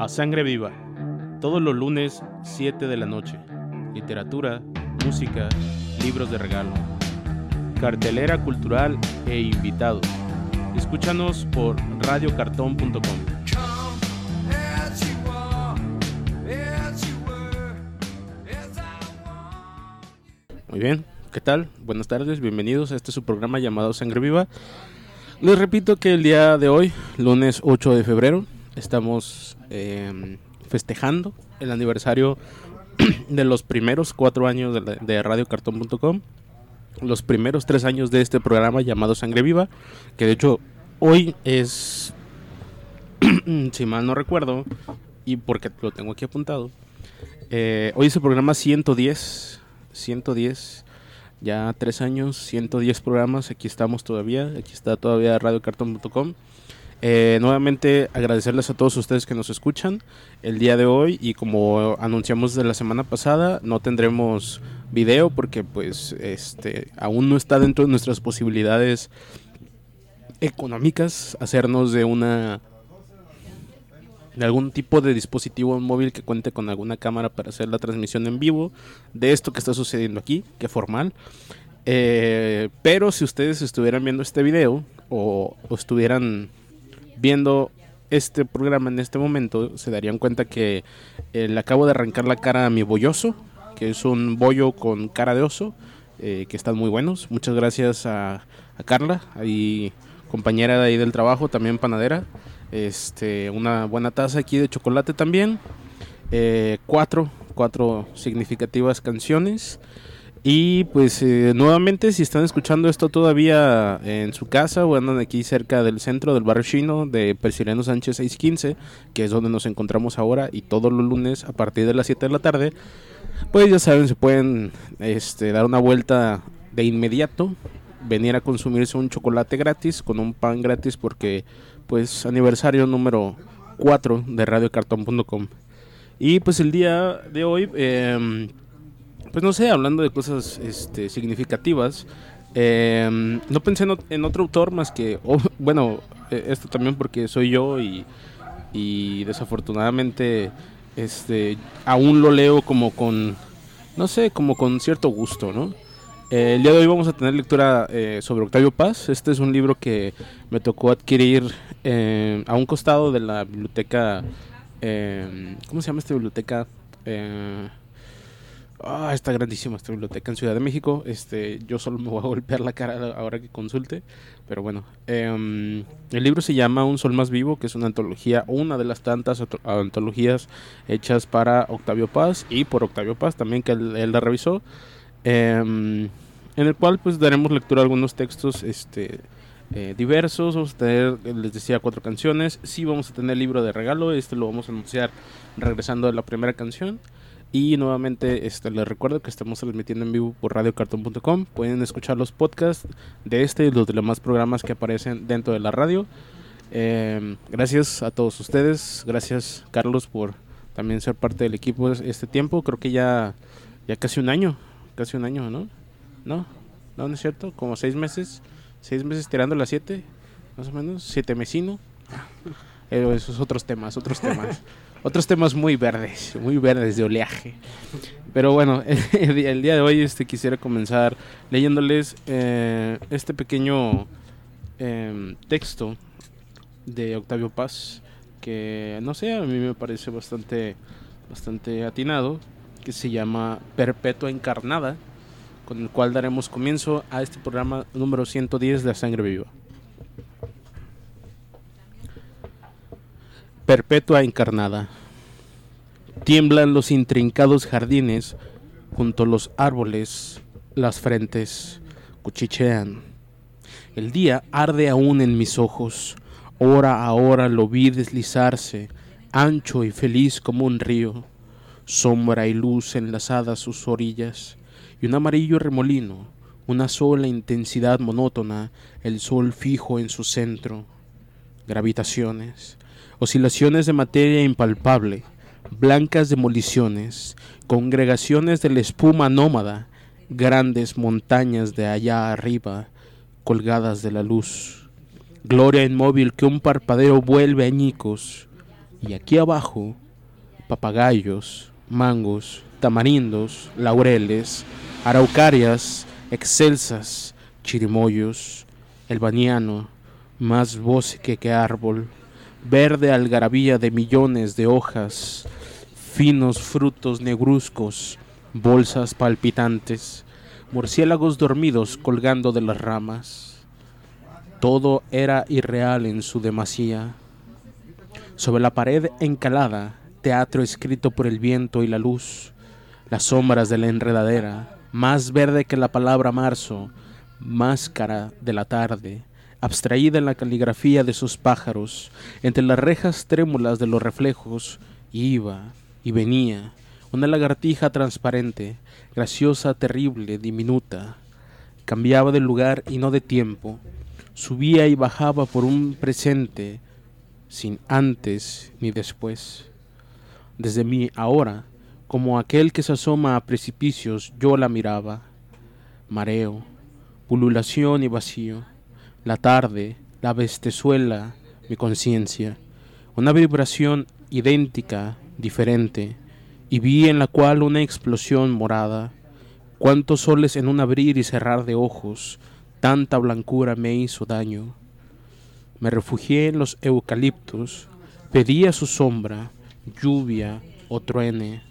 A Sangre Viva, todos los lunes 7 de la noche. Literatura, música, libros de regalo. Cartelera cultural e invitados. Escúchanos por radiocartón.com. Muy bien, ¿qué tal? Buenas tardes, bienvenidos a este su programa llamado Sangre Viva. Les repito que el día de hoy, lunes 8 de febrero, estamos eh, festejando el aniversario de los primeros cuatro años de, de radiocartón.com, los primeros tres años de este programa llamado Sangre Viva, que de hecho hoy es, si mal no recuerdo, y porque lo tengo aquí apuntado, eh, hoy es el programa 110, 110, ya tres años, 110 programas, aquí estamos todavía, aquí está todavía radiocartón.com. Eh, nuevamente agradecerles a todos ustedes que nos escuchan el día de hoy y como anunciamos de la semana pasada no tendremos video porque pues este aún no está dentro de nuestras posibilidades económicas hacernos de una de algún tipo de dispositivo móvil que cuente con alguna cámara para hacer la transmisión en vivo de esto que está sucediendo aquí, que formal. Eh, pero si ustedes estuvieran viendo este video o, o estuvieran viendo este programa en este momento, se darían cuenta que eh, le acabo de arrancar la cara a mi bolloso, que es un bollo con cara de oso, eh, que están muy buenos. Muchas gracias a, Carla, compañera de ahí del trabajo, también panadera. Este, una buena taza aquí de chocolate también. Eh, cuatro, cuatro significativas canciones. Y pues eh, nuevamente si están escuchando esto todavía en su casa o andan aquí cerca del centro del barrio chino de Persiliano Sánchez 615, que es donde nos encontramos ahora y todos los lunes a partir de las 7 de la tarde, pues ya saben, se pueden este, dar una vuelta de inmediato, venir a consumirse un chocolate gratis con un pan gratis porque pues aniversario número 4 de radiocartón.com. Y pues el día de hoy... Eh, pues no sé, hablando de cosas este, significativas, eh, no pensé en, otro autor más que, bueno, esto también porque soy yo y, desafortunadamente este, aún lo leo como con, no sé, como con cierto gusto, ¿no? Eh, el día de hoy vamos a tener lectura eh, sobre Octavio Paz. Este es un libro que me tocó adquirir eh, a un costado de la biblioteca, ¿cómo se llama esta biblioteca? Ah, está grandísima esta biblioteca en Ciudad de México. Este, yo solo me voy a golpear la cara ahora que consulte. Pero bueno, eh, el libro se llama Un Sol Más Vivo, que es una antología, una de las tantas antologías hechas para Octavio Paz y por Octavio Paz también, que él, él la revisó. Eh, en el cual pues daremos lectura a algunos textos este, eh, diversos. Vamos a tener, les decía, cuatro canciones. Sí vamos a tener libro de regalo. Este lo vamos a anunciar regresando a la primera canción. Y nuevamente este, les recuerdo que estamos transmitiendo en vivo por radiocartón.com. Pueden escuchar los podcasts de este y los demás programas que aparecen dentro de la radio. Eh, gracias a todos ustedes. Gracias Carlos por también ser parte del equipo este tiempo. Creo que ya, ya casi un año. Casi un año, ¿no? ¿No? ¿No, no es cierto? Como seis meses. Seis meses tirando las siete. Más o menos. Siete mesino. Eh, esos otros temas, otros temas. otros temas muy verdes, muy verdes de oleaje. Pero bueno, el, día de hoy este, quisiera comenzar leyéndoles eh, este pequeño eh, texto de Octavio Paz, que no sé, a mí me parece bastante, bastante atinado, que se llama Perpetua Encarnada, con el cual daremos comienzo a este programa número 110 de La Sangre Viva. Perpetua encarnada. Tiemblan los intrincados jardines, junto a los árboles, las frentes cuchichean. El día arde aún en mis ojos, hora a hora lo vi deslizarse, ancho y feliz como un río, sombra y luz enlazadas sus orillas, y un amarillo remolino, una sola intensidad monótona, el sol fijo en su centro, gravitaciones oscilaciones de materia impalpable, blancas demoliciones, congregaciones de la espuma nómada, grandes montañas de allá arriba, colgadas de la luz, gloria inmóvil que un parpadeo vuelve añicos, Y aquí abajo, papagayos, mangos, tamarindos, laureles, araucarias, excelsas, chirimoyos, el baniano, más bosque que árbol, verde algarabía de millones de hojas, finos frutos negruzcos, bolsas palpitantes, murciélagos dormidos colgando de las ramas. Todo era irreal en su demasía. Sobre la pared encalada, teatro escrito por el viento y la luz, las sombras de la enredadera, más verde que la palabra marzo, máscara de la tarde, abstraída en la caligrafía de sus pájaros, entre las rejas trémulas de los reflejos, iba y venía, una lagartija transparente, graciosa, terrible, diminuta. Cambiaba de lugar y no de tiempo, subía y bajaba por un presente, sin antes ni después. Desde mí ahora, como aquel que se asoma a precipicios, yo la miraba. Mareo, pululación y vacío la tarde, la bestezuela, mi conciencia, una vibración idéntica, diferente, y vi en la cual una explosión morada. Cuántos soles en un abrir y cerrar de ojos, tanta blancura me hizo daño. Me refugié en los eucaliptos, pedí a su sombra, lluvia o truene,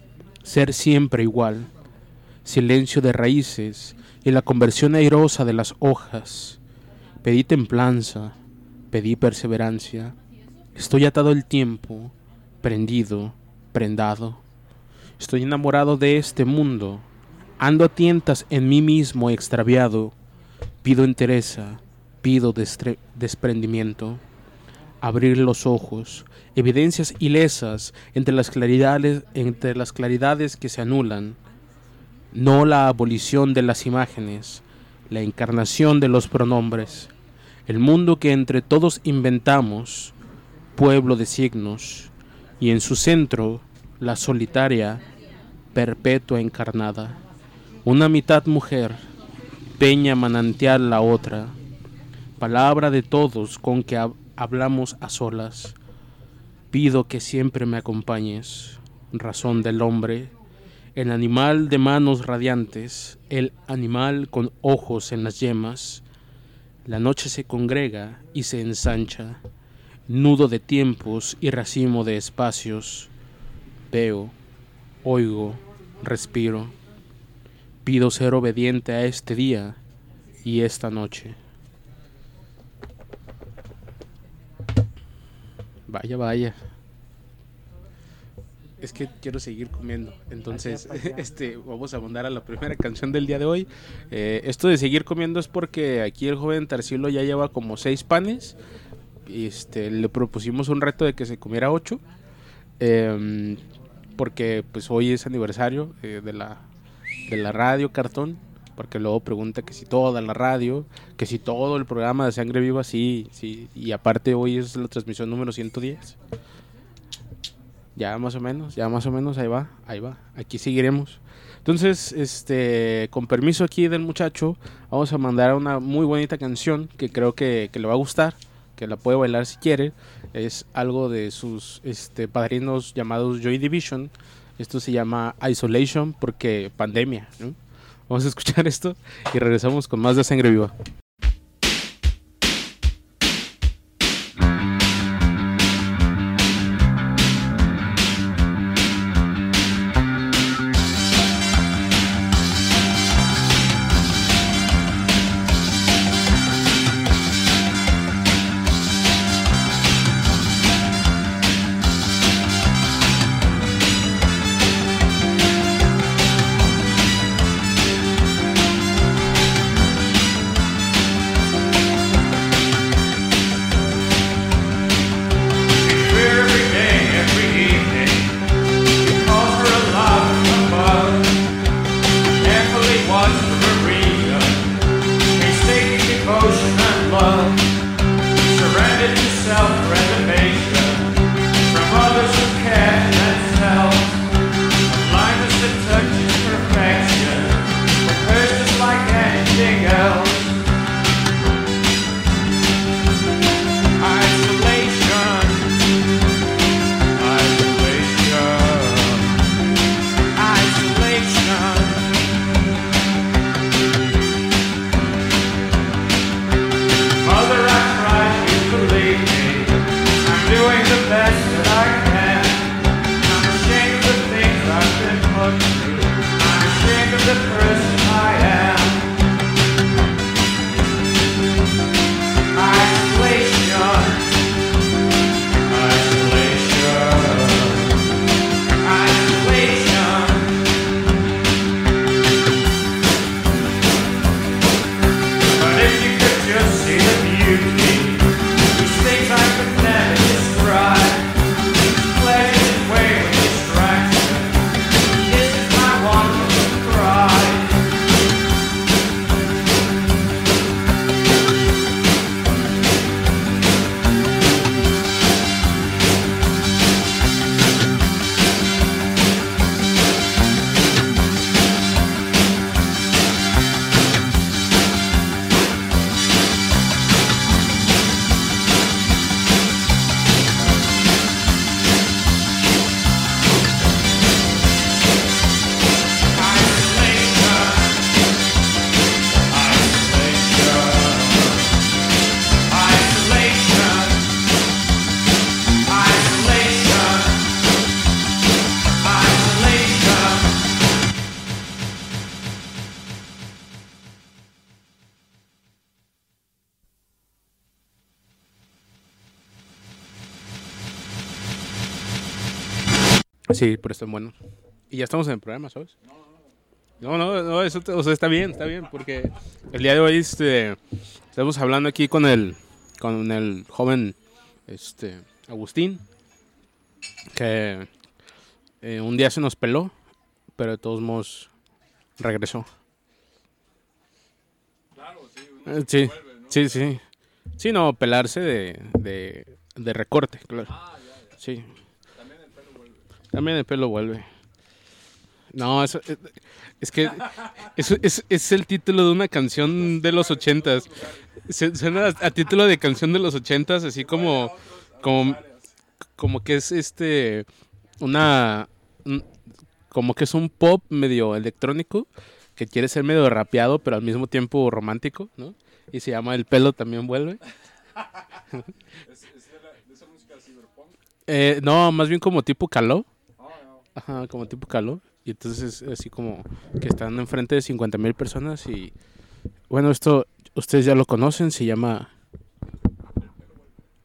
ser siempre igual, silencio de raíces y la conversión airosa de las hojas Pedí templanza, pedí perseverancia. Estoy atado el tiempo, prendido, prendado. Estoy enamorado de este mundo. Ando a tientas en mí mismo extraviado. Pido entereza, pido desprendimiento. Abrir los ojos, evidencias ilesas entre las claridades, entre las claridades que se anulan. No la abolición de las imágenes, la encarnación de los pronombres, el mundo que entre todos inventamos, pueblo de signos, y en su centro la solitaria, perpetua encarnada, una mitad mujer, peña manantial la otra, palabra de todos con que hablamos a solas. Pido que siempre me acompañes, razón del hombre, el animal de manos radiantes, el animal con ojos en las yemas. La noche se congrega y se ensancha, nudo de tiempos y racimo de espacios. Veo, oigo, respiro. Pido ser obediente a este día y esta noche. Vaya, vaya es que quiero seguir comiendo. Entonces, este, vamos a mandar a la primera canción del día de hoy. Eh, esto de seguir comiendo es porque aquí el joven Tarsilo ya lleva como seis panes. Y este, le propusimos un reto de que se comiera ocho. Em, porque pues hoy es aniversario eh, de, la, de la radio cartón. Porque luego pregunta que si toda la radio, que si todo el programa de Sangre Viva, sí, sí. Y aparte hoy es la transmisión número 110. Ya más o menos, ya más o menos, ahí va, ahí va, aquí seguiremos. Entonces, este, con permiso aquí del muchacho, vamos a mandar una muy bonita canción que creo que, le va a gustar, que la puede bailar si quiere. Es algo de sus este, padrinos llamados Joy Division. Esto se llama Isolation porque pandemia. Vamos a escuchar esto y regresamos con más de Sangre Viva. Sí, pero están buenos. Y ya estamos en el programa, ¿sabes? No, no, no, eso o sea, está bien, está bien, porque el día de hoy este, estamos hablando aquí con el, con el joven este, Agustín, que eh, un día se nos peló, pero de todos modos regresó. Claro, sí. Eh, sí, sí, sí. Sí, no, pelarse de, de, de recorte, claro. Ah, ya, ya. Sí, También el pelo vuelve. También el pelo vuelve. No, eso, es, es que eso es, es el título de una canción de los ochentas. Suena a, a título de canción de los ochentas, así como, como, como que es este, una, un- como que es un pop medio electrónico que quiere ser medio rapeado, pero al mismo tiempo romántico, ¿no? Y se llama El pelo también vuelve. ¿Es, es de, la, de esa música cyberpunk? Eh, no, más bien como tipo caló. Ajá, como tipo calor. Y entonces es así como que están enfrente de 50 mil personas y... Bueno, esto ustedes ya lo conocen, se llama...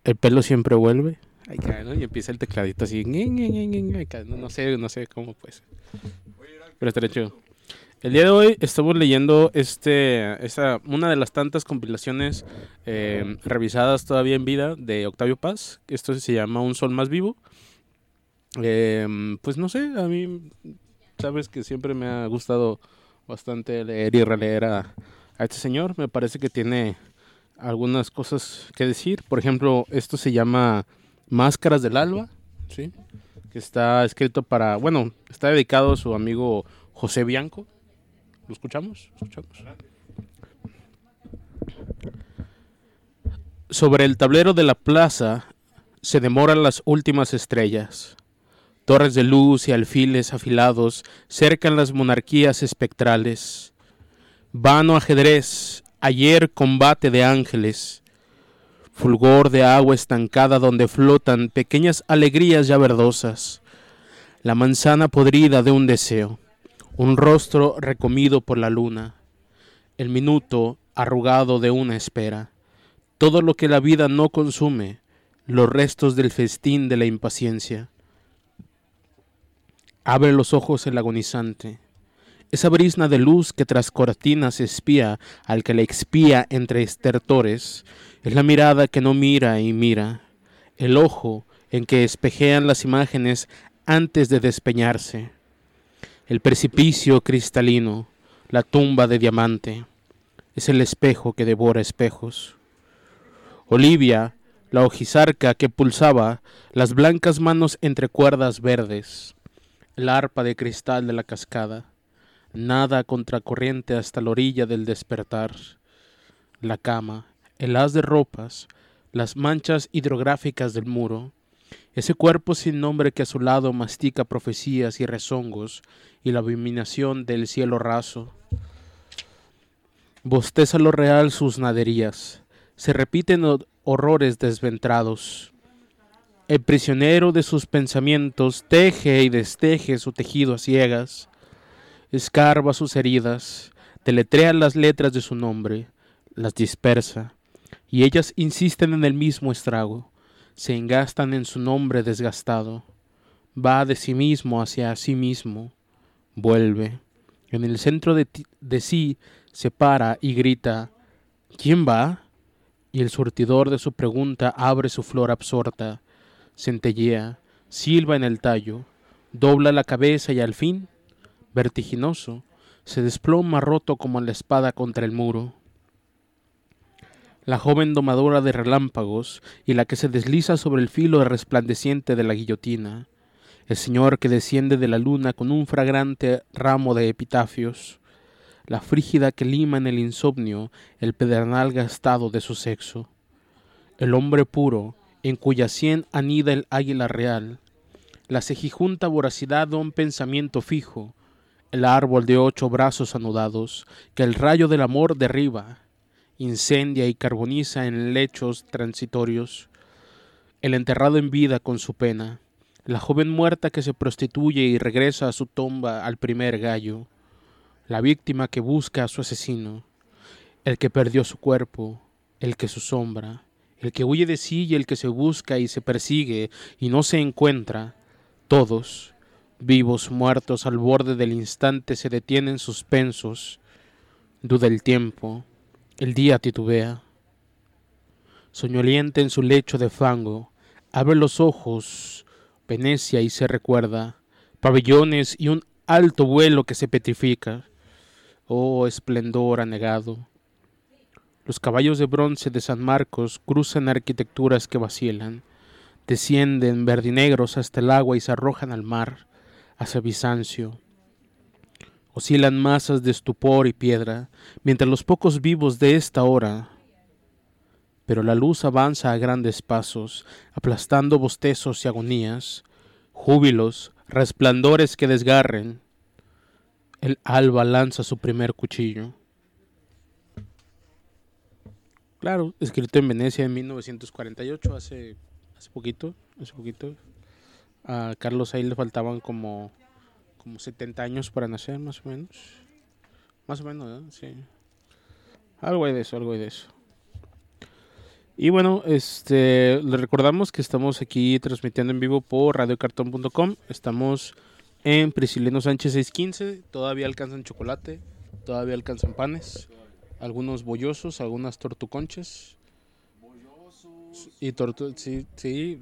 El pelo siempre vuelve. Ay, ¿no? Y empieza el tecladito así. No, no sé, no sé cómo pues. Pero estaría chido. El día de hoy estamos leyendo este, esta, una de las tantas compilaciones eh, revisadas todavía en vida de Octavio Paz. Esto se llama Un Sol Más Vivo. Eh, pues no sé, a mí sabes que siempre me ha gustado bastante leer y releer a, a este señor. Me parece que tiene algunas cosas que decir. Por ejemplo, esto se llama Máscaras del Alba, ¿sí? que está escrito para, bueno, está dedicado a su amigo José Bianco. ¿Lo escuchamos? ¿Lo escuchamos? Sobre el tablero de la plaza se demoran las últimas estrellas. Torres de luz y alfiles afilados cercan las monarquías espectrales. Vano ajedrez, ayer combate de ángeles. Fulgor de agua estancada donde flotan pequeñas alegrías ya verdosas. La manzana podrida de un deseo. Un rostro recomido por la luna. El minuto arrugado de una espera. Todo lo que la vida no consume. Los restos del festín de la impaciencia. Abre los ojos el agonizante. Esa brisna de luz que tras cortinas espía al que le expía entre estertores, es la mirada que no mira y mira, el ojo en que espejean las imágenes antes de despeñarse, el precipicio cristalino, la tumba de diamante, es el espejo que devora espejos. Olivia, la ojizarca que pulsaba las blancas manos entre cuerdas verdes, el arpa de cristal de la cascada, nada contracorriente hasta la orilla del despertar, la cama, el haz de ropas, las manchas hidrográficas del muro, ese cuerpo sin nombre que a su lado mastica profecías y rezongos y la abominación del cielo raso. Bosteza lo real sus naderías, se repiten ho- horrores desventrados. El prisionero de sus pensamientos teje y desteje su tejido a ciegas, escarba sus heridas, deletrea las letras de su nombre, las dispersa, y ellas insisten en el mismo estrago, se engastan en su nombre desgastado, va de sí mismo hacia sí mismo, vuelve, en el centro de, de sí se para y grita, ¿quién va? Y el surtidor de su pregunta abre su flor absorta, centellea, silba en el tallo, dobla la cabeza y al fin, vertiginoso, se desploma roto como la espada contra el muro. La joven domadora de relámpagos y la que se desliza sobre el filo resplandeciente de la guillotina, el señor que desciende de la luna con un fragrante ramo de epitafios, la frígida que lima en el insomnio el pedernal gastado de su sexo, el hombre puro en cuya sien anida el águila real, la cejijunta voracidad de un pensamiento fijo, el árbol de ocho brazos anudados que el rayo del amor derriba, incendia y carboniza en lechos transitorios, el enterrado en vida con su pena, la joven muerta que se prostituye y regresa a su tumba al primer gallo, la víctima que busca a su asesino, el que perdió su cuerpo, el que su sombra, el que huye de sí y el que se busca y se persigue y no se encuentra, todos, Vivos, muertos, al borde del instante se detienen suspensos. Duda el tiempo, el día titubea. Soñoliente en su lecho de fango, abre los ojos, Venecia y se recuerda, pabellones y un alto vuelo que se petrifica. Oh esplendor anegado. Los caballos de bronce de San Marcos cruzan arquitecturas que vacilan, descienden verdinegros hasta el agua y se arrojan al mar, hacia Bizancio. Oscilan masas de estupor y piedra, mientras los pocos vivos de esta hora pero la luz avanza a grandes pasos, aplastando bostezos y agonías, júbilos, resplandores que desgarren. El alba lanza su primer cuchillo. Claro, escrito en Venecia en 1948, hace, hace poquito, hace poquito. A Carlos ahí le faltaban como, como 70 años para nacer, más o menos. Más o menos, Sí. Algo hay de eso, algo de eso. Y bueno, este, les recordamos que estamos aquí transmitiendo en vivo por radiocartón.com. Estamos en Priscileno Sánchez 615. Todavía alcanzan chocolate, todavía alcanzan panes, algunos bollosos, algunas tortuconches. Y tortu sí, sí,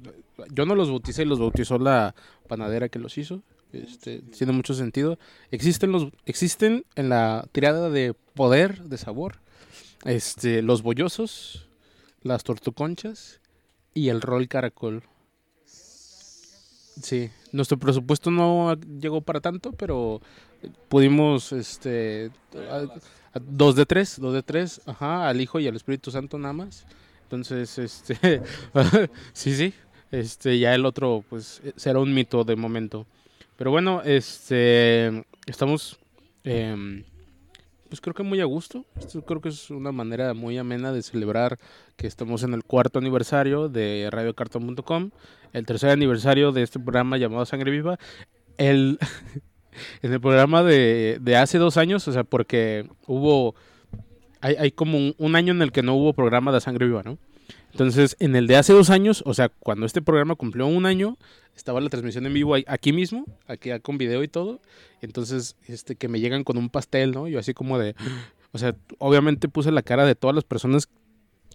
yo no los bauticé, los bautizó la panadera que los hizo. Este, tiene mucho sentido. Existen los existen en la tirada de poder, de sabor, este, los bollosos, las tortuconchas y el rol caracol. Sí, nuestro presupuesto no llegó para tanto, pero pudimos, este, dos de tres, dos de tres, ajá, al Hijo y al Espíritu Santo nada más. Entonces, este, sí, sí, este, ya el otro, pues, será un mito de momento. Pero bueno, este, estamos, eh, pues creo que muy a gusto. Esto creo que es una manera muy amena de celebrar que estamos en el cuarto aniversario de radiocartón.com, el tercer aniversario de este programa llamado Sangre Viva. El, en el programa de, de, hace dos años, o sea, porque hubo, hay, hay como un, un, año en el que no hubo programa de Sangre Viva, ¿no? Entonces, en el de hace dos años, o sea, cuando este programa cumplió un año, estaba la transmisión en vivo aquí mismo, aquí con video y todo. Entonces, este, que me llegan con un pastel, ¿no? Yo así como de, o sea, obviamente puse la cara de todas las personas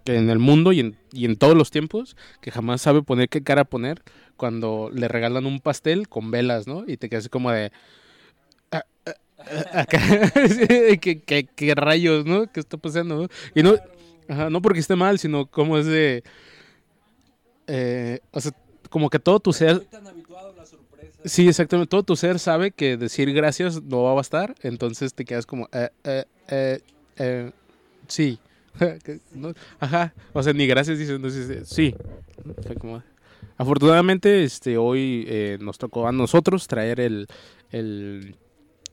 que en el mundo y en, y en todos los tiempos, que jamás sabe poner qué cara poner cuando le regalan un pastel con velas, ¿no? Y te quedas como de... Ah, ah, ah, ¿Qué, qué, qué, rayos, ¿no? ¿Qué está pasando? ¿no? Y no, Ajá, no porque esté mal, sino como es de... Eh, o sea, como que todo tu ser... Sí, exactamente. Todo tu ser sabe que decir gracias no va a bastar. Entonces te quedas como... Eh, eh, sí. Ajá. O sea, ni gracias dices. Entonces, sí. Como, afortunadamente, este, hoy nos tocó a nosotros traer el... el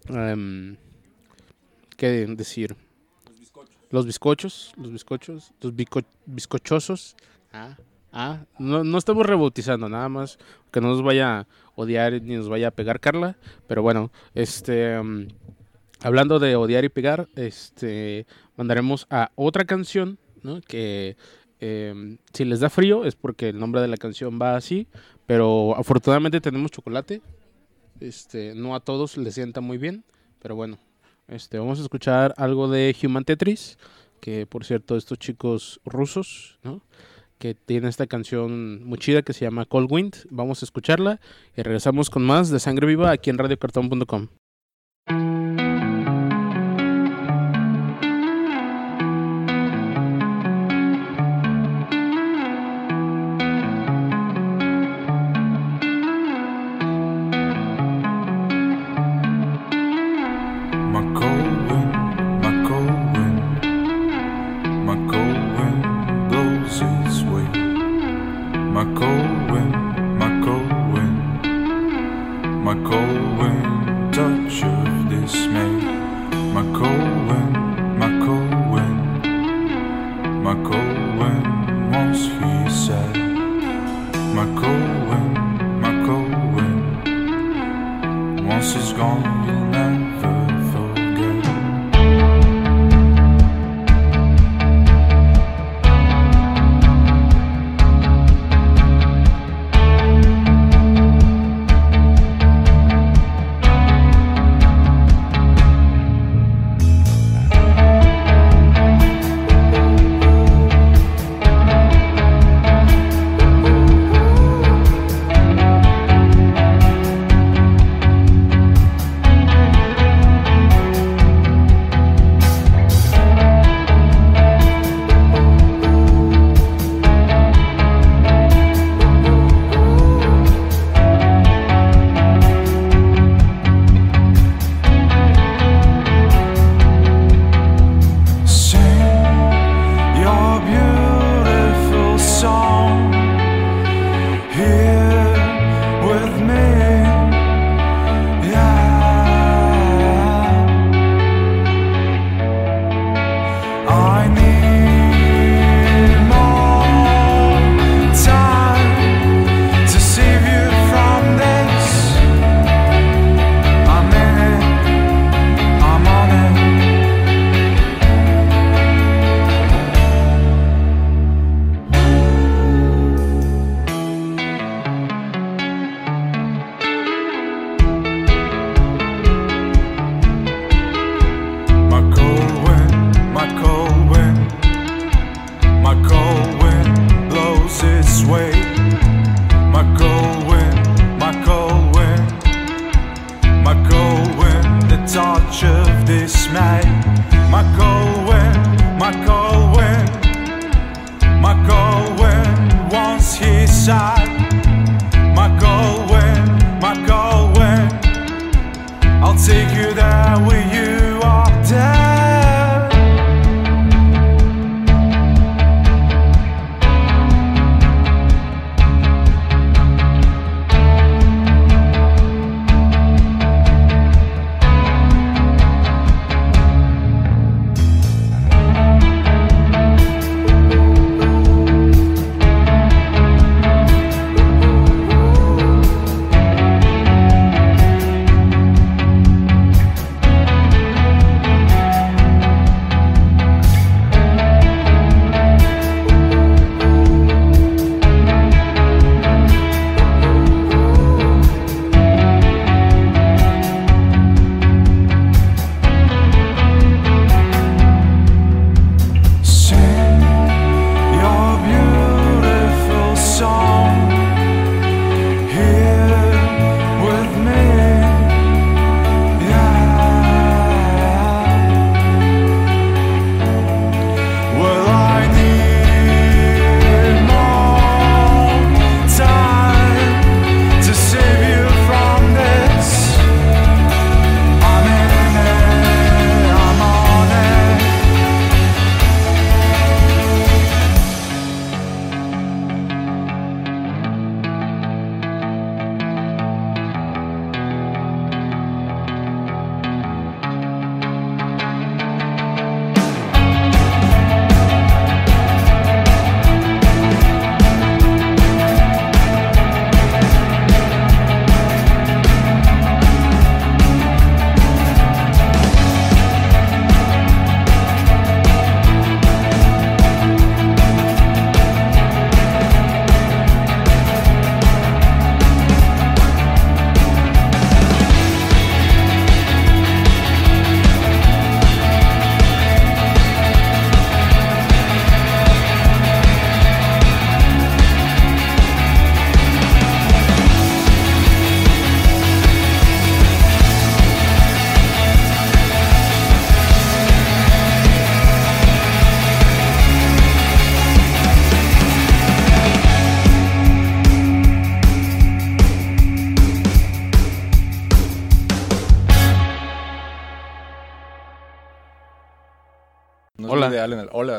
um, ¿Qué decir? Los bizcochos, los bizcochos, los bizcochosos. Ah, ah, no, no estamos rebautizando, nada más que no nos vaya a odiar ni nos vaya a pegar Carla. Pero bueno, este, um, hablando de odiar y pegar, este, mandaremos a otra canción, ¿no? Que eh, si les da frío es porque el nombre de la canción va así, pero afortunadamente tenemos chocolate. Este, no a todos les sienta muy bien, pero bueno, este, vamos a escuchar algo de Human Tetris, que por cierto, estos chicos rusos, ¿no? que tienen esta canción muy chida que se llama Cold Wind. Vamos a escucharla y regresamos con más de Sangre Viva aquí en radiocartón.com.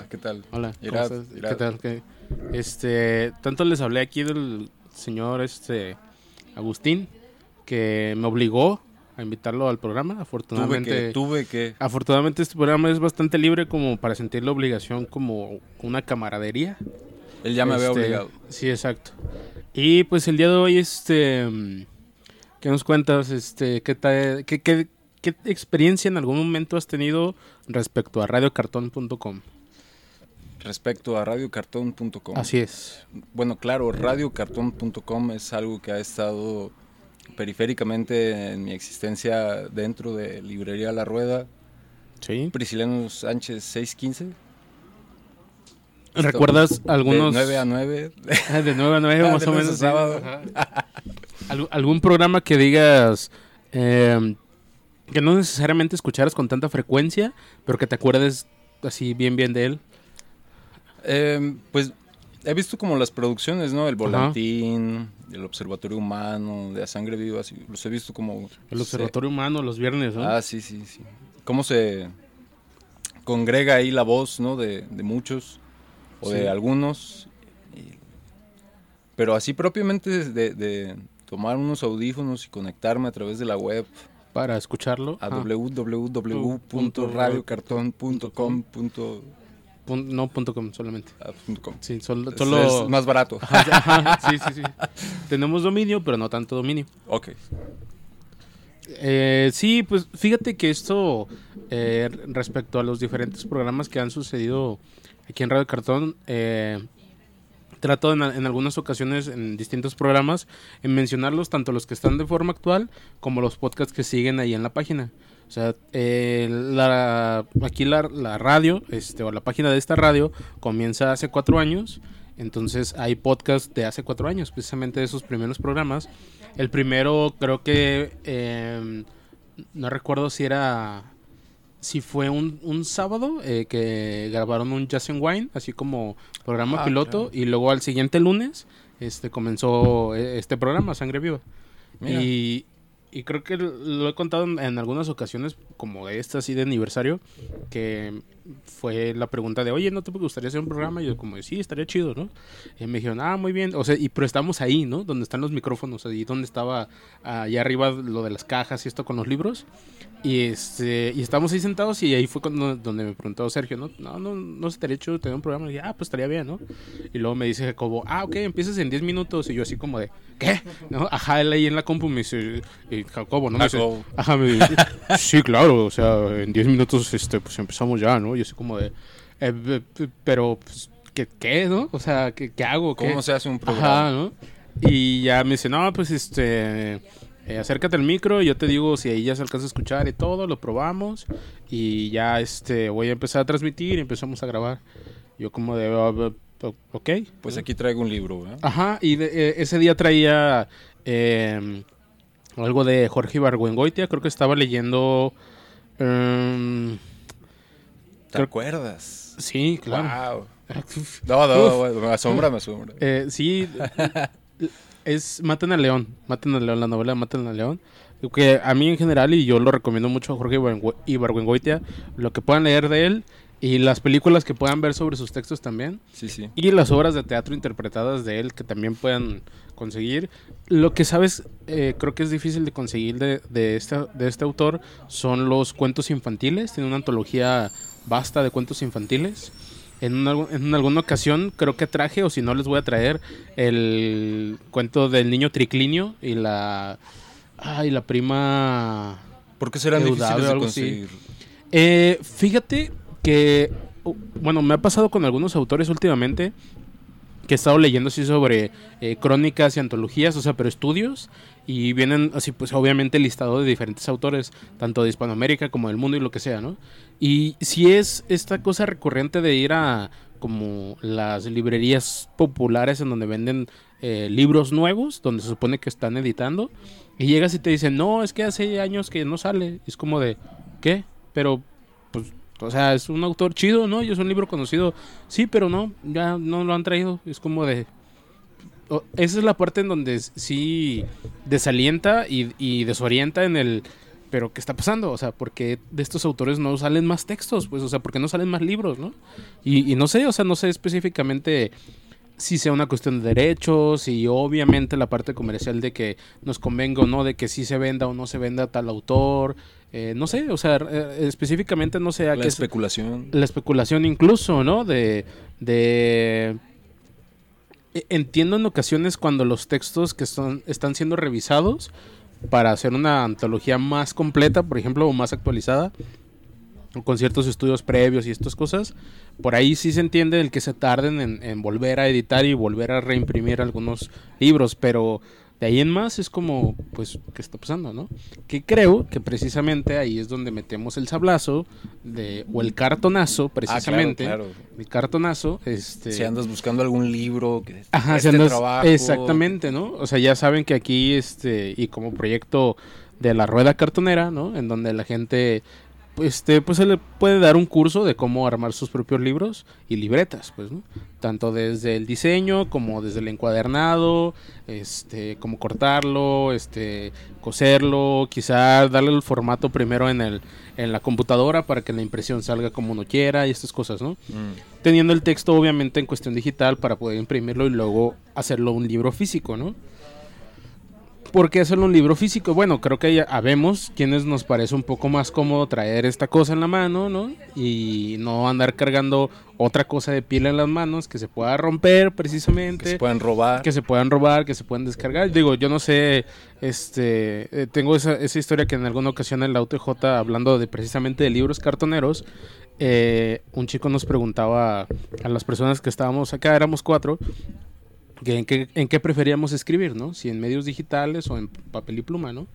¿qué tal? Hola, ¿cómo Irad? ¿qué tal? ¿Qué- Este, tanto les hablé aquí del señor este Agustín que me obligó a invitarlo al programa. Tuve Afortunadamente, que, tuve que. afortunadamente este programa es bastante libre como para sentir la obligación como una camaradería. Él ya me había Este, obligado. Sí, exacto. Y pues el día de hoy, este, ¿qué nos cuentas? Este, ¿qué, ta- qué, qué- qué experiencia en algún momento has tenido respecto a radiocartón.com? Respecto a radiocartón.com. Así es. Bueno, claro, radiocartón.com es algo que ha estado periféricamente en mi existencia dentro de Librería La Rueda. Sí. Prisciliano Sánchez 615. ¿Recuerdas algunos? De 9 a 9. Ah, De 9 a 9 Ah, más de o menos. sábado. ¿Algún programa que digas eh, que no necesariamente escucharas con tanta frecuencia, pero que te acuerdes así bien bien de él? Eh, pues he visto como las producciones, ¿no? El Volantín, el Observatorio Humano, de A Sangre Viva, así, los he visto como... El Observatorio Humano los viernes, ¿no? Ah, sí, sí, sí. Cómo se congrega ahí la voz, ¿no? De, de muchos o Sí. de algunos. pero así propiamente de, de tomar unos audífonos y conectarme a través de la web Para escucharlo. a Ah, www.radiocardon.com. pun- no punto com solamente. ah, punto com. Sí. Es- solo- es más barato. Ajá, sí, sí, sí. Tenemos dominio, pero no tanto dominio. ok. Eh, sí, pues fíjate que esto, eh, respecto a los diferentes programas que han sucedido aquí en Radio Cartón, eh, trato en, en algunas ocasiones en distintos programas en mencionarlos, tanto los que están de forma actual como los podcasts que siguen ahí en la página. O sea, eh, la, aquí la, la radio, este, o la página de esta radio, comienza hace cuatro años Entonces hay podcast de hace cuatro años, precisamente de esos primeros programas. El primero creo que eh, no recuerdo si era si fue un, un sábado eh, que grabaron un Jazz and Wine, así como programa Ah, piloto, y luego al siguiente lunes este comenzó eh, este programa, Sangre Viva. Mira. Y, y creo que lo he contado en, algunas ocasiones, como esta así de aniversario, que fue la pregunta de, oye, ¿no te gustaría hacer un programa? Y yo como, sí, estaría chido, ¿no? Y me dijeron, ah, muy bien. O sea, y, pero estamos ahí, ¿no? Donde están los micrófonos, ahí donde estaba allá arriba lo de las cajas y esto con los libros. Y este y estamos ahí sentados y ahí fue cuando, donde me preguntó Sergio, ¿no? No, no, no estaría hecho tener un programa. Y dije, ah, pues estaría bien, ¿no? Y luego me dice Jacobo, ah, ok, empiezas en 10 minutos. Y yo así como de, ¿qué? ¿No? Ajá, él ahí en la compu me dice, y Jacobo, ¿no? Me dice, ajá, me dice, sí, claro, o sea, en 10 minutos este, pues empezamos ya, ¿no? Y así como de, eh, pero, pues, ¿qué, qué, no? O sea, ¿qué, qué hago? ¿Qué? ¿Cómo se hace un programa? Ajá, ¿no? Y ya me dice, no, pues este, eh, acércate al micro, yo te digo si ahí ya se alcanza a escuchar y todo, lo probamos y ya este, voy a empezar a transmitir y empezamos a grabar. Yo como de, "Ah, ok. Pues aquí traigo un libro, ¿eh? Ajá, y de- eh, ese día traía eh, algo de Jorge Ibargüengoitia, creo que estaba leyendo... em, ¿Te acuerdas? sí, claro. Wow. No, no, no, me asombra, me asombra. Eh, sí, es Maten al León. Maten al León, la novela de Maten al León. Que a mí en general, y yo lo recomiendo mucho a Jorge Ibargüe- Ibargüengoitia, lo que puedan leer de él y las películas que puedan ver sobre sus textos también. Sí, sí. Y las obras de teatro interpretadas de él que también puedan conseguir. Lo que sabes, eh, creo que es difícil de conseguir de, de, este, de este autor son los cuentos infantiles. Tiene una antología vasta de cuentos infantiles. En, una- en alguna ocasión creo que traje, o si no les voy a traer, el cuento del niño triclinio y la... Ay, la prima... ¿Por qué serán difíciles de algo así. conseguir? Eh, fíjate que, uh, bueno, me ha pasado con algunos autores últimamente que he estado leyendo así sobre eh, crónicas y antologías, o sea, pero estudios, y vienen así, pues obviamente listado de diferentes autores, tanto de Hispanoamérica como del mundo y lo que sea, ¿no? Y si es esta cosa recurrente de ir a como las librerías populares en donde venden eh, libros nuevos, donde se supone que están editando, y llegas y te dicen, no, es que hace años que no sale, es como de, ¿qué? Pero, o sea, es un autor chido, ¿no? Y es un libro conocido. Sí, pero no, ya no lo han traído. Es como de... esa es la parte en donde sí desalienta y, y desorienta en el... Pero, ¿qué está pasando? O sea, porque de estos autores no salen más textos? Pues, o sea, porque no salen más libros, ¿no? Y, y no sé, o sea, no sé específicamente si sea una cuestión de derechos y obviamente la parte comercial de que nos convenga o no, de que sí se venda o no se venda tal autor. Eh, no sé, o sea, eh, específicamente no sé a La qué... especulación. la especulación incluso, ¿no? De, de... e- Entiendo en ocasiones cuando los textos que son, están siendo revisados para hacer una antología más completa, por ejemplo, o más actualizada, con ciertos estudios previos y estas cosas, por ahí sí se entiende el que se tarden en, en volver a editar y volver a reimprimir algunos libros, pero de ahí en más es como, pues, ¿qué está pasando, no? Que creo que precisamente ahí es donde metemos el sablazo de, o el cartonazo, precisamente. Ah, claro, claro. El cartonazo, este... Si andas buscando algún libro que Ajá, si este andas- trabajo, exactamente, ¿no? O sea, ya saben que aquí, este, y como proyecto de la rueda cartonera, ¿no? En donde la gente, este, pues se le puede dar un curso de cómo armar sus propios libros y libretas, pues, ¿no? Tanto desde el diseño como desde el encuadernado, este, cómo cortarlo, este, coserlo, quizá darle el formato primero en el, en la computadora para que la impresión salga como uno quiera y estas cosas, ¿no? Mm. teniendo el texto obviamente en cuestión digital para poder imprimirlo y luego hacerlo un libro físico, ¿no? ¿Por qué hacerlo un libro físico? Bueno, creo que ya habemos quienes nos parece un poco más cómodo traer esta cosa en la mano, ¿no? Y no andar cargando otra cosa de piel en las manos que se pueda romper precisamente Que se puedan robar. que se puedan robar, que se puedan descargar. Digo, yo no sé, este, eh, tengo esa, esa historia que en alguna ocasión en la UTJ, hablando de precisamente de libros cartoneros, eh, un chico nos preguntaba a las personas que estábamos acá, éramos cuatro, en, qué, en qué preferíamos escribir, ¿no? Si en medios digitales o en papel y pluma, ¿no?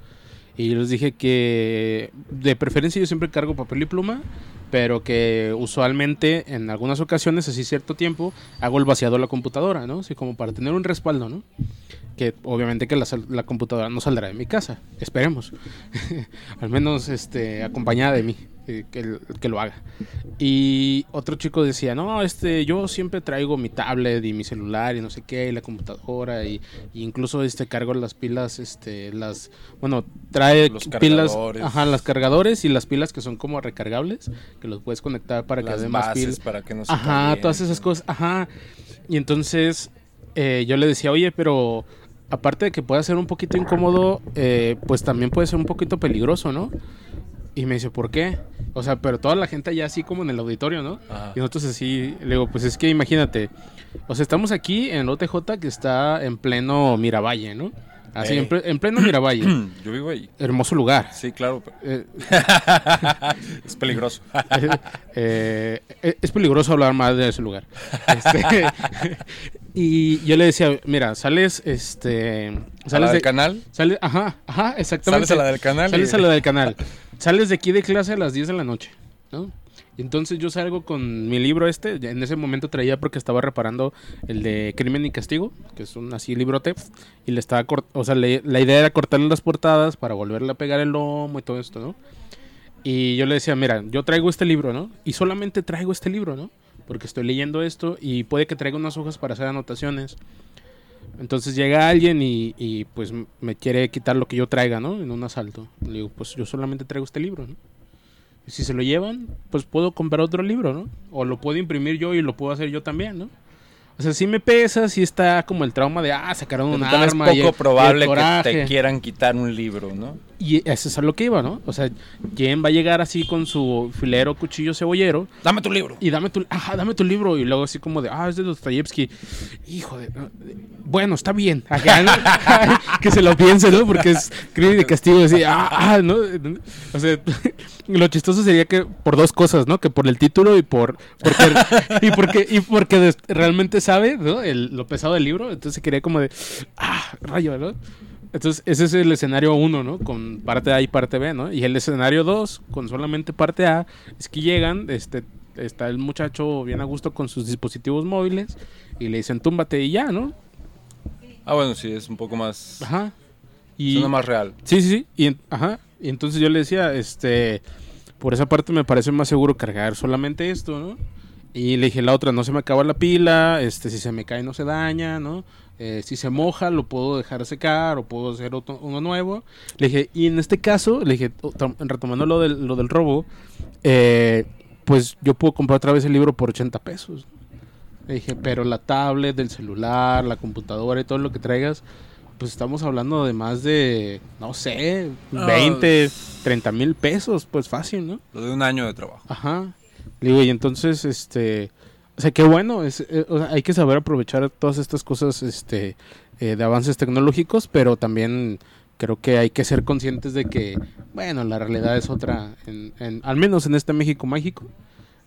Y yo les dije que de preferencia yo siempre cargo papel y pluma, pero que usualmente en algunas ocasiones, así cierto tiempo, hago el vaciado de la computadora, ¿no? Así como para tener un respaldo, ¿no? Que obviamente que la, la computadora no saldrá de mi casa, esperemos. Al menos este, acompañada de mí, eh, que, que lo haga. Y otro chico decía, no, este, yo siempre traigo mi tablet y mi celular y no sé qué, y la computadora, y, y incluso este cargo las pilas, este, las, bueno, trae Los pilas, cargadores. ajá, las cargadores y las pilas que son como recargables, que los puedes conectar para que Las dé más bases pilas. para que no se Ajá, todas esas cosas, ajá. Y entonces eh, yo le decía, oye, pero aparte de que pueda ser un poquito incómodo, eh, pues también puede ser un poquito peligroso, ¿no? Y me dice, ¿por qué? O sea, pero toda la gente allá así como en el auditorio, ¿no? Ajá. Y nosotros así, le digo, pues es que imagínate, o sea, estamos aquí en OTJ que está en pleno Miravalle, ¿no? Así, Eh. en, ple- en pleno Miravalle. Yo vivo ahí. Hermoso lugar. Sí, claro. Eh, es peligroso. eh, eh, es peligroso hablar mal de ese lugar. Este, y yo le decía, mira, sales, este, ¿A la sales del de, canal? sales, ajá, ajá, exactamente. Sales a la del canal. y- Sales a la del canal. Sales de aquí de clase a las 10 de la noche, ¿no? Entonces yo salgo con mi libro este, en ese momento traía porque estaba reparando el de Crimen y Castigo, que es un así librote, y le estaba cort- o sea, la idea era cortarle las portadas para volverle a pegar el lomo y todo esto, ¿no? Y yo le decía, mira, yo traigo este libro, ¿no? Y solamente traigo este libro, ¿no? Porque estoy leyendo esto y puede que traiga unas hojas para hacer anotaciones. Entonces llega alguien y, pues me quiere quitar lo que yo traiga, ¿no? En un asalto. Le digo, pues yo solamente traigo este libro, ¿no? Si se lo llevan, pues puedo comprar otro libro, ¿no? O lo puedo imprimir yo y lo puedo hacer yo también, ¿no? O sea, sí me pesa, sí está como el trauma de, ah, sacaron un arma. es poco el- y el probable que te quieran quitar un libro, ¿no? Y eso es a lo que iba, ¿no? O sea, Jen va a llegar así con su filero, cuchillo, cebollero. Dame tu libro. Y dame tu, ajá, dame tu libro. Y luego así como de, ah, es de Dostoyevsky. Hijo de, de- bueno, está bien. Acá, ¿no? que se lo piense, ¿no? Porque es crimen y castigo. Así, ah, ah, ¿no? O sea, lo chistoso sería que por dos cosas, ¿no? Que por el título y por, porque, y porque, y porque realmente sabe, ¿no? El- lo pesado del libro. Entonces quería como de, ah, rayo, ¿no? Entonces, ese es el escenario 1, ¿no? Con parte A y parte B, ¿no? Y el escenario 2, con solamente parte A, es que llegan, este, está el muchacho bien a gusto con sus dispositivos móviles y le dicen, túmbate y ya, ¿no? Ah, bueno, sí, es un poco más... Ajá. Y, Suena más real. Sí, sí, sí. Y, ajá. Y entonces yo le decía, este, por esa parte me parece más seguro cargar solamente esto, ¿no? Y le dije la otra, no se me acaba la pila, este, si se me cae no se daña, ¿no? Eh, si se moja lo puedo dejar secar o puedo hacer otro- uno nuevo. Le dije, y en este caso, le dije, retomando lo del, lo del robo, eh, pues yo puedo comprar otra vez el libro por 80 pesos. Le dije, pero la tablet, el celular, la computadora y todo lo que traigas, pues estamos hablando de más de, no sé, Ah, 20, 30 mil pesos, pues fácil, ¿no? Lo de un año de trabajo. Ajá. Le digo, y entonces, este, o sea, qué bueno, es, eh, o sea, hay que saber aprovechar todas estas cosas, este, eh, de avances tecnológicos, pero también creo que hay que ser conscientes de que, bueno, la realidad es otra, en, en- al menos en este México mágico,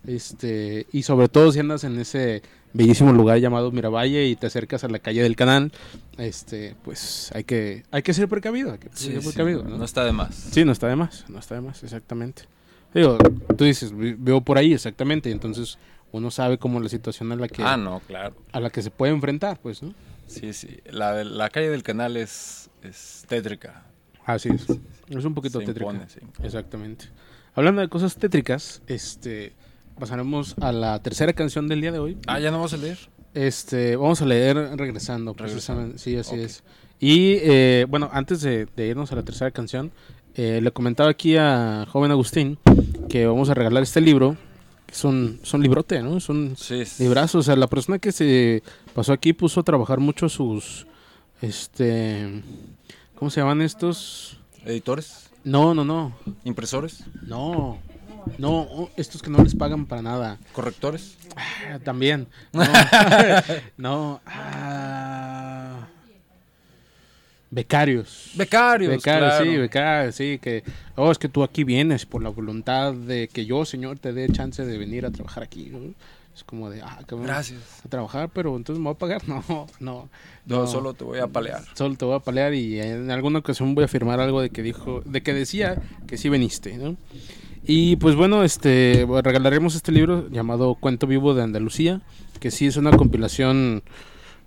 este, y sobre todo si andas en ese bellísimo lugar llamado Miravalle y te acercas a la calle del canal, este, pues hay que, hay que ser precavido, hay que ser precavido, no ¿no? está de más. Sí, no está de más, no está de más, exactamente. Digo, tú dices, veo por ahí, exactamente, y entonces uno sabe como la situación a la que, Ah, no, claro. a la que se puede enfrentar, pues, ¿no? Sí, sí. La, de- la calle del canal es, es tétrica. Así es. Es un poquito Se tétrica. impone, se impone. Exactamente. Hablando de cosas tétricas, este, pasaremos a la tercera canción del día de hoy. Ah, ¿ya no vamos a leer? Este, vamos a leer regresando, precisamente. Sí, así es. Y eh, bueno, antes de, de irnos a la tercera canción, eh, le comentaba aquí a joven Agustín que vamos a regalar este libro. Es un librote, ¿no? Es un Sí. es- librazo. O sea, la persona que se pasó aquí puso a trabajar mucho sus. Este. ¿Cómo se llaman estos? ¿Editores? No, no, no. ¿Impresores? No. No, estos que no les pagan para nada. ¿Correctores? Ah, También. No. no. ah, becarios. Becarios, Becarios, claro. sí, becarios, sí. Que, oh, es que tú aquí vienes por la voluntad de que yo, Señor, te dé chance de venir a trabajar aquí. ¿no? Es como de, ah, cabrón, Gracias. a trabajar, pero entonces me voy a pagar. No, no. No, solo te voy a palear. Solo te voy a palear y en alguna ocasión voy a firmar algo de que dijo, de que decía que sí veniste, ¿no? Y pues bueno, este regalaremos este libro llamado Cuento Vivo de Andalucía, que sí es una compilación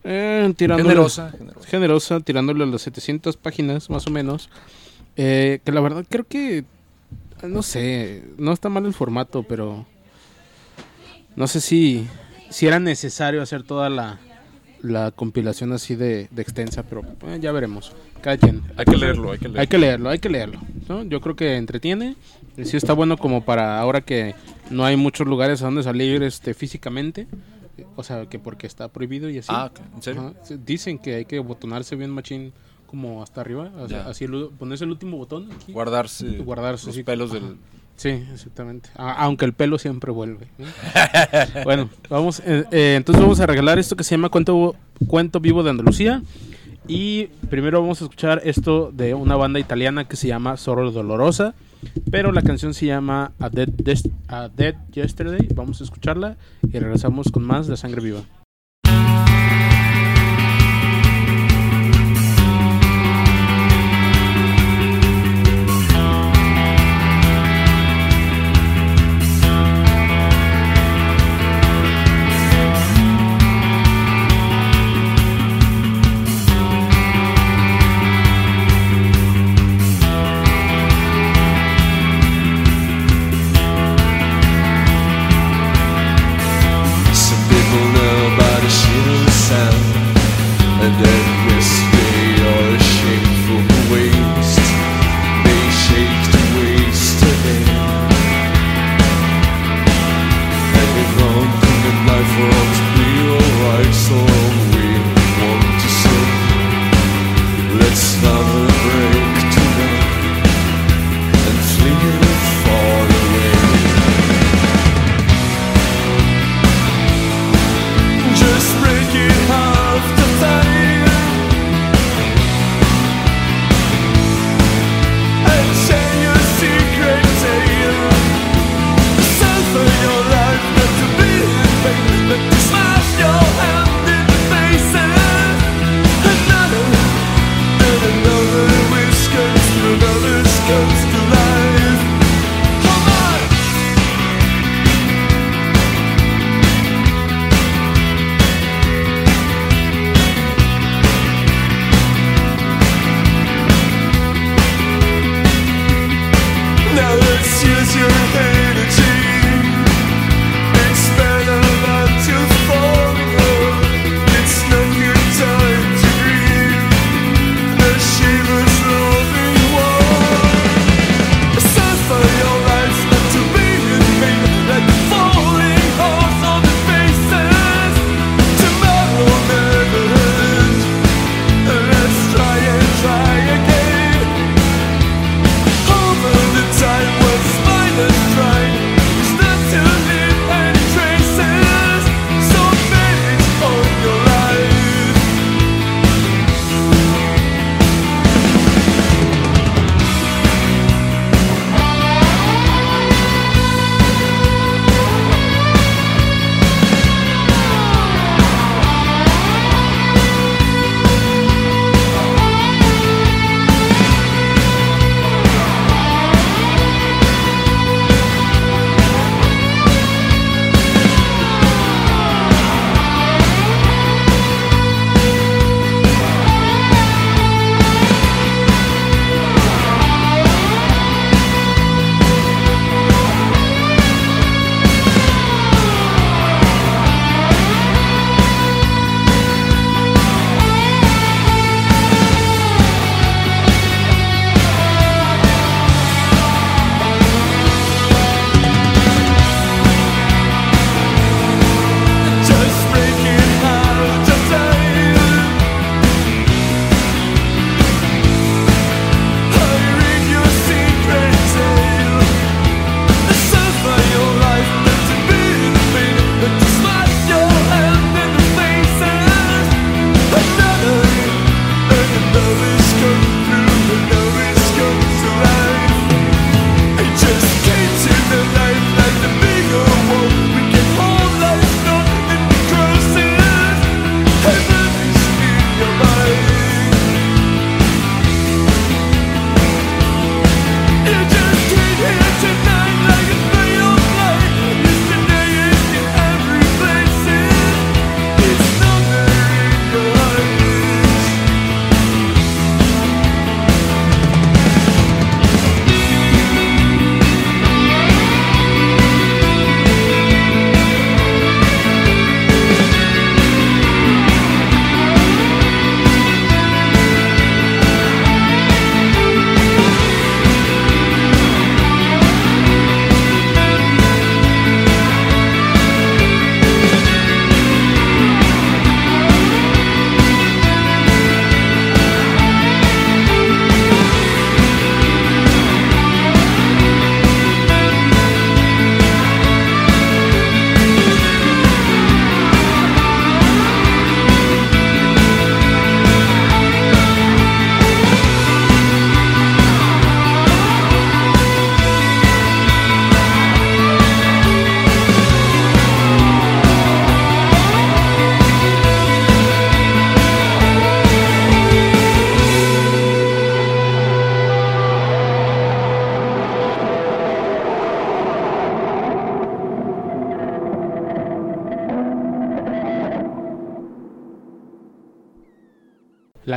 eh, Generosa, generosa. generosa, tirándole a las 700 páginas más o menos. Eh, que la verdad creo que, no sé, no está mal el formato, pero no sé si, si era necesario hacer toda la, la compilación así de, de extensa, pero eh, ya veremos. Cada quien. Hay que leerlo, hay que leerlo. Hay que leerlo, hay que leerlo. ¿no? Yo creo que entretiene. Sí está bueno como para ahora que no hay muchos lugares a donde salir este, físicamente. O sea, que porque está prohibido y así. Ah, ok, ¿en serio? Ajá, sí, Dicen que hay que botonarse bien machín como hasta arriba. o sea, Ya. así el- ponerse el último botón aquí. Guardarse, Guardarse, los sí. pelos Ajá. del... Sí, exactamente. A- aunque el pelo siempre vuelve. ¿no? bueno, vamos. eh, eh, entonces vamos a regalar esto que se llama Cuento, Cuento Vivo de Andalucía. Y primero vamos a escuchar esto de una banda italiana que se llama Zorro Dolorosa. Pero la canción se llama A Dead, A Dead Yesterday. Vamos a escucharla y regresamos con más de Sangre Viva.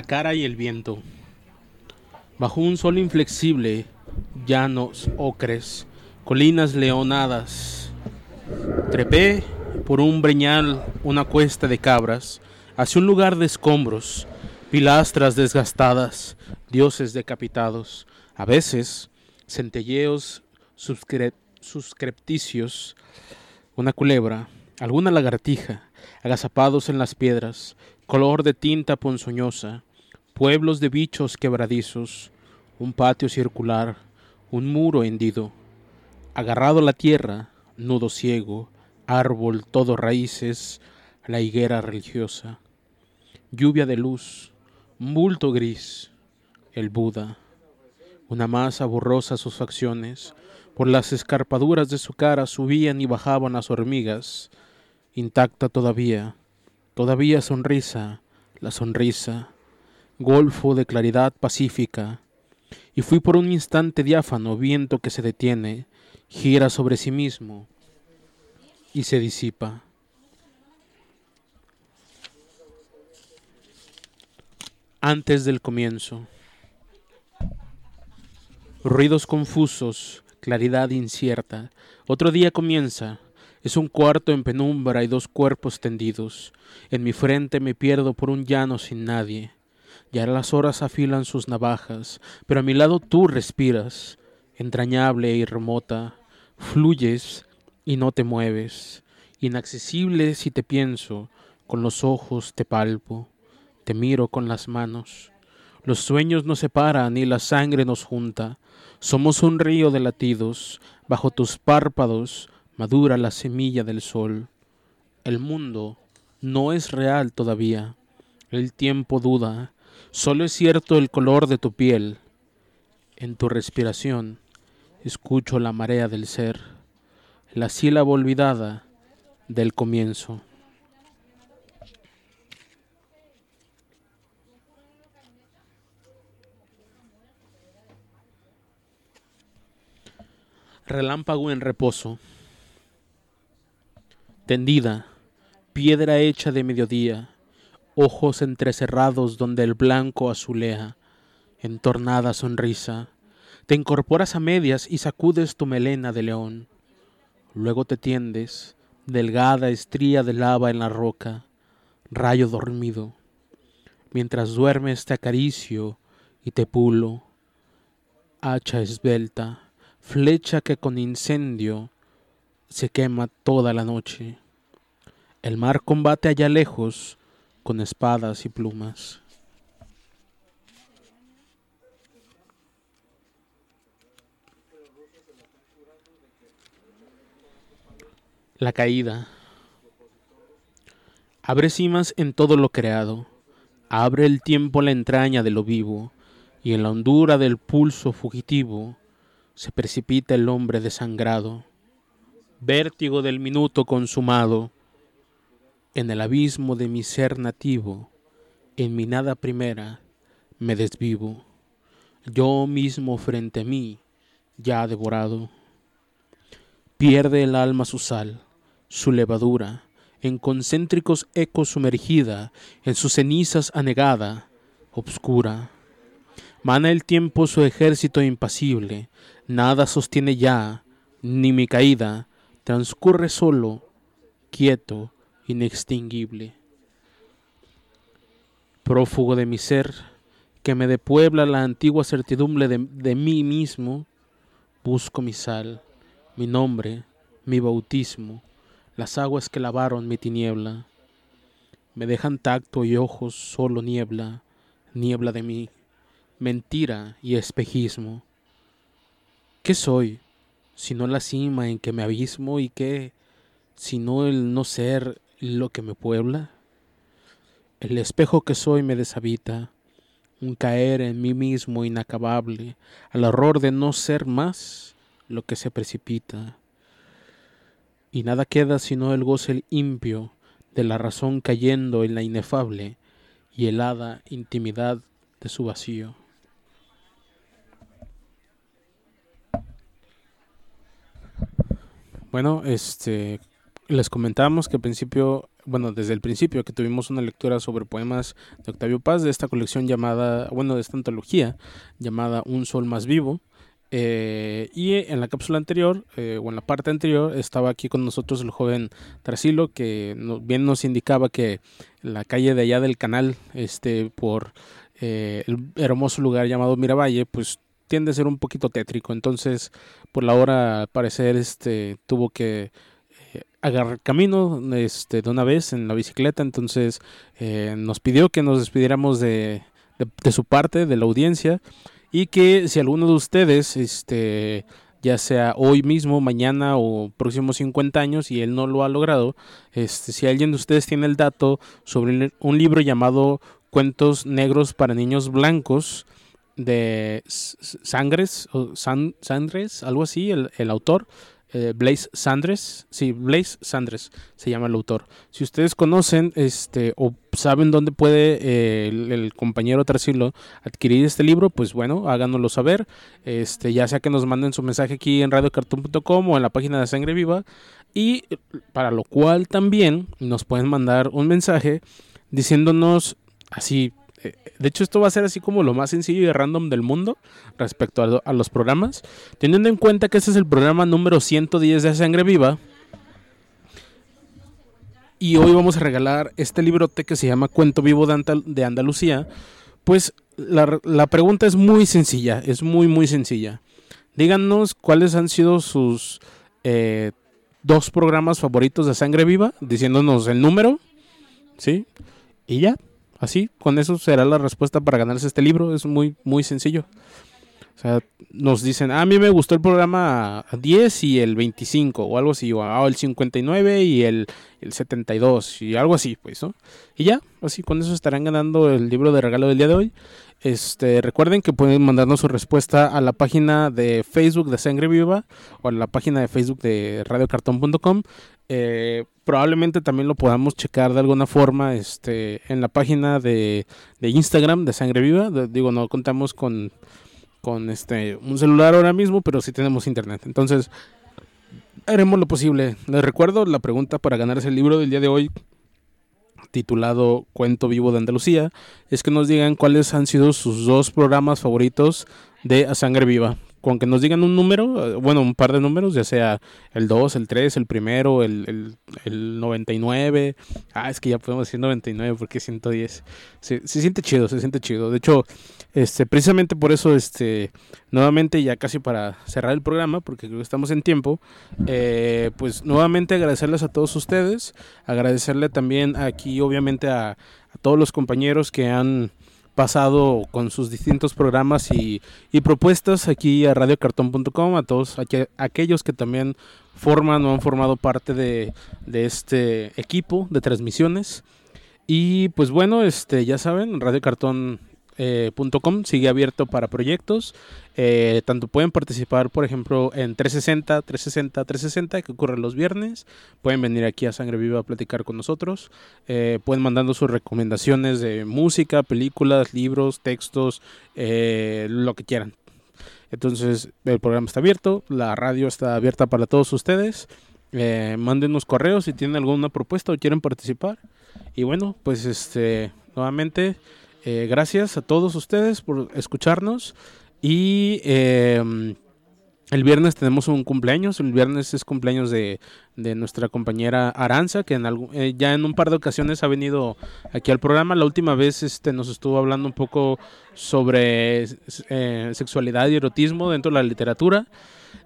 Cara y el viento. Bajo un sol inflexible, llanos ocres, colinas leonadas. Trepé por un breñal una cuesta de cabras, hacia un lugar de escombros, pilastras desgastadas, dioses decapitados, a veces centelleos suscre- suscripticios, una culebra, alguna lagartija, agazapados en las piedras, color de tinta ponzoñosa, pueblos de bichos quebradizos, un patio circular, un muro hendido, agarrado a la tierra, nudo ciego, árbol todo raíces, la higuera religiosa, lluvia de luz, bulto gris, el Buda, una masa borrosa sus facciones, por las escarpaduras de su cara subían y bajaban las hormigas, intacta todavía, todavía sonrisa, la sonrisa, golfo de claridad pacífica, y fui por un instante diáfano viento que se detiene, gira sobre sí mismo y se disipa. Antes del comienzo. Ruidos confusos, claridad incierta. Otro día comienza. Es un cuarto en penumbra y dos cuerpos tendidos. En mi frente me pierdo por un llano sin nadie. Ya las horas afilan sus navajas, pero a mi lado tú respiras, entrañable y remota, fluyes y no te mueves, inaccesible si te pienso, con los ojos te palpo, te miro con las manos. Los sueños nos separan y la sangre nos junta. Somos un río de latidos, bajo tus párpados madura la semilla del sol. El mundo no es real todavía. El tiempo duda. Solo es cierto el color de tu piel. En tu respiración escucho la marea del ser, la sílaba olvidada del comienzo. Relámpago en reposo. Tendida, piedra hecha de mediodía, ojos entrecerrados donde el blanco azulea, entornada sonrisa, te incorporas a medias y sacudes tu melena de león. Luego te tiendes, delgada estría de lava en la roca, rayo dormido. Mientras duermes te acaricio y te pulo, hacha esbelta, flecha que con incendio se quema toda la noche. El mar combate allá lejos con espadas y plumas. La caída. Abre cimas en todo lo creado. Abre el tiempo la entraña de lo vivo, y en la hondura del pulso fugitivo se precipita el hombre desangrado. Vértigo del minuto consumado. En el abismo de mi ser nativo, en mi nada primera, me desvivo. Yo mismo frente a mí, ya devorado. Pierde el alma su sal, su levadura, en concéntricos ecos sumergida, en sus cenizas anegada, obscura. Mana el tiempo su ejército impasible, nada sostiene ya, ni mi caída, transcurre solo, quieto, inextinguible. Prófugo de mi ser, que me depuebla la antigua certidumbre de, de mí mismo, busco mi sal, mi nombre, mi bautismo, las aguas que lavaron mi tiniebla. Me dejan tacto y ojos solo niebla, niebla de mí, mentira y espejismo. ¿Qué soy, sino la cima en que me abismo y qué, sino el no ser lo que me puebla? El espejo que soy me deshabita, un caer en mí mismo inacabable, al horror de no ser más lo que se precipita. Y nada queda sino el goce impio de la razón cayendo en la inefable y helada intimidad de su vacío. Bueno, este les comentamos que al principio, bueno, desde el principio que tuvimos una lectura sobre poemas de Octavio Paz de esta colección llamada, bueno, de esta antología llamada Un Sol Más Vivo. Eh, y en la cápsula anterior, eh, o en la parte anterior, estaba aquí con nosotros el joven Trasilo, que bien nos indicaba que la calle de allá del canal, este, por eh, el hermoso lugar llamado Miravalle, pues tiende a ser un poquito tétrico. Entonces, por la hora, al parecer, este, tuvo que agarrar camino este, de una vez en la bicicleta. Entonces, eh, nos pidió que nos despidiéramos de, de, su parte, de la audiencia, y que si alguno de ustedes, este, ya sea hoy mismo, mañana o próximos 50 años, y él no lo ha logrado, este, si alguien de ustedes tiene el dato sobre un libro llamado Cuentos Negros para Niños Blancos, de Sangres, o San- algo así, el autor, eh, Blaise Sandres, sí, Blaise Sandres se llama el autor. Si ustedes conocen este o saben dónde puede eh, el, compañero Trasilo adquirir este libro, pues bueno, háganoslo saber, este, ya sea que nos manden su mensaje aquí en radiocartoon.com o en la página de Sangre Viva, y para lo cual también nos pueden mandar un mensaje diciéndonos así de hecho, esto va a ser así como lo más sencillo y random del mundo respecto a, lo- a los programas. Teniendo en cuenta que este es el programa número 110 de Sangre Viva. Y hoy vamos a regalar este librote que se llama Cuento Vivo de, Andalucía. Pues la, la pregunta es muy sencilla, es muy, muy sencilla. Díganos cuáles han sido sus eh, dos programas favoritos de Sangre Viva, diciéndonos el número, ¿sí? Y ya, así, con eso será la respuesta para ganarse este libro. Es muy, muy sencillo. O sea, nos dicen, "Ah, a mí me gustó el programa 10 y el 25 o algo así, o ah, el 59 y el, el 72 y algo así, pues, ¿no? Y ya, así con eso estarán ganando el libro de regalo del día de hoy. Este, recuerden que pueden mandarnos su respuesta a la página de Facebook de Sangre Viva o a la página de Facebook de radiocartón.com. Eh, probablemente también lo podamos checar de alguna forma este, en la página de, de Instagram de Sangre Viva. Digo, no contamos con, con este, un celular ahora mismo, pero sí tenemos internet. Entonces, haremos lo posible. Les recuerdo la pregunta para ganarse el libro del día de hoy titulado Cuento Vivo de Andalucía, es que nos digan cuáles han sido sus dos programas favoritos de A Sangre Viva. Con que nos digan un número, eh, bueno, un par de números, ya sea el 2, el 3, el primero, el, el, el 99. Ah, es que ya podemos decir 99 porque es 110. Se, se siente chido, se siente chido. De hecho, este, precisamente por eso, este, nuevamente ya casi para cerrar el programa, porque creo que estamos en tiempo, eh, pues nuevamente agradecerles a todos ustedes, agradecerle también aquí obviamente a todos los compañeros que han pasado con sus distintos programas y, y propuestas aquí a radiocartón.com, a todos aqu- aquellos que también forman o han formado parte de, de este equipo de transmisiones. Y pues bueno, este ya saben, radiocartón.com sigue abierto para proyectos. Eh, tanto pueden participar, por ejemplo, en 360, 360, 360, que ocurre los viernes. Pueden venir aquí a Sangre Viva a platicar con nosotros. Eh, pueden mandando sus recomendaciones de música, películas, libros, textos, eh, lo que quieran. Entonces, el programa está abierto, la radio está abierta para todos ustedes. Eh, mándenos correos si tienen alguna propuesta o quieren participar. Y bueno, pues este, nuevamente, eh, gracias a todos ustedes por escucharnos. Y eh, el viernes tenemos un cumpleaños. El viernes es cumpleaños de, de nuestra compañera Aranza, que en algún- eh, ya en un par de ocasiones ha venido aquí al programa. La última vez este, nos estuvo hablando un poco sobre eh, sexualidad y erotismo dentro de la literatura.